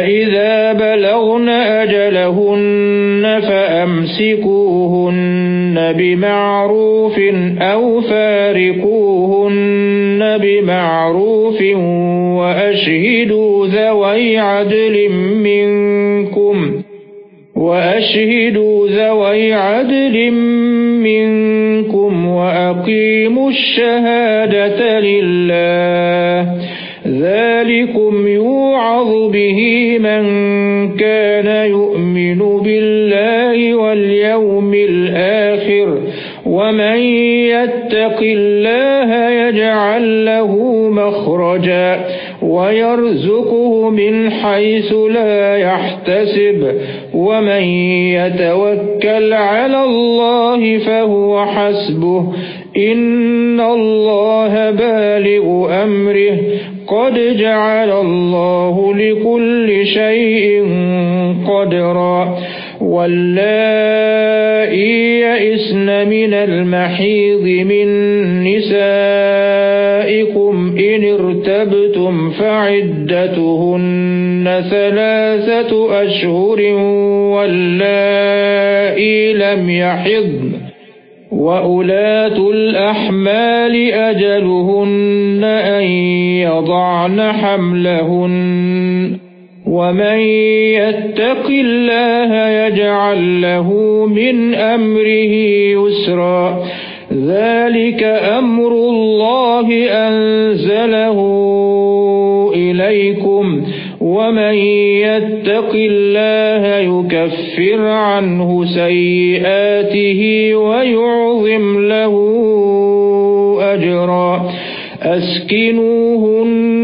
إذا بلغن أجلهن فأمسكوهن بمعروف أو فارقوهن بمعروف وأشهدوا ذوي عدل منكم وأشهدوا ذوي عدل منكم وأقيموا الشهادة لله ذلكم يوعظ به من كان يؤمن بالله واليوم الآخر. ومن يتق الله يجعل له مخرجا ويرزقه من حيث لا يحتسب. ومن يتوكل على الله فهو حسبه. إن الله بالغ أمره. قد جعل الله لكل شيء قدرا. يئسن من المحيض من نسائكم إن ارتبتم فعدتهن ثلاثة أشهر واللائي لم يحضن وَأُولَاتُ الْأَحْمَالِ أَجَلُهُنَّ أَن يَضَعْنَ حَمْلَهُنَّ وَمَن يَتَّقِ اللَّهَ يَجْعَل لَّهُ مِنْ أَمْرِهِ يُسْرًا. ذَلِكَ أَمْرُ اللَّهِ أَنزَلَهُ إِلَيْكُمْ. وَمَن يَتَّقِ اللَّهَ يُكَفِّرْ عَنْهُ سَيِّئَاتِهِ وَيُعْظِمْ لَهُ أَجْرًا. أَسْكِنُوهُنَّ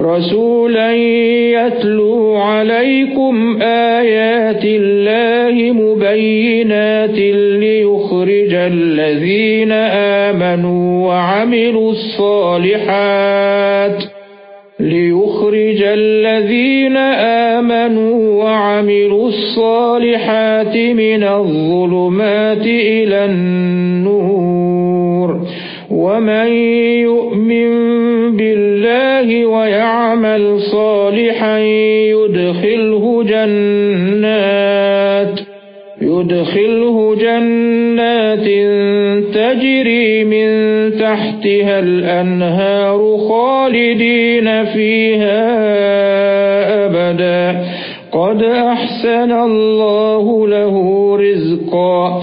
رَسُولًا يَتْلُو عَلَيْكُمْ آيَاتِ اللَّهِ مُبَيِّنَاتٍ لِيُخْرِجَ الَّذِينَ آمَنُوا وَعَمِلُوا الصَّالِحَاتِ لِيُخْرِجَ الَّذِينَ آمَنُوا وَعَمِلُوا الصَّالِحَاتِ مِنَ الظُّلُمَاتِ إِلَى النُّورِ وَمَن يُؤْمِن بِاللَّهِ وَيَعْمَلْ صَالِحًا يُدْخِلْهُ جَنَّاتٍ يُدْخِلْهُ جَنَّاتٍ تَجْرِي مِن تَحْتِهَا الْأَنْهَارُ خَالِدِينَ فِيهَا أَبَدًا. قَدْ أَحْسَنَ اللَّهُ لَهُ رِزْقًا.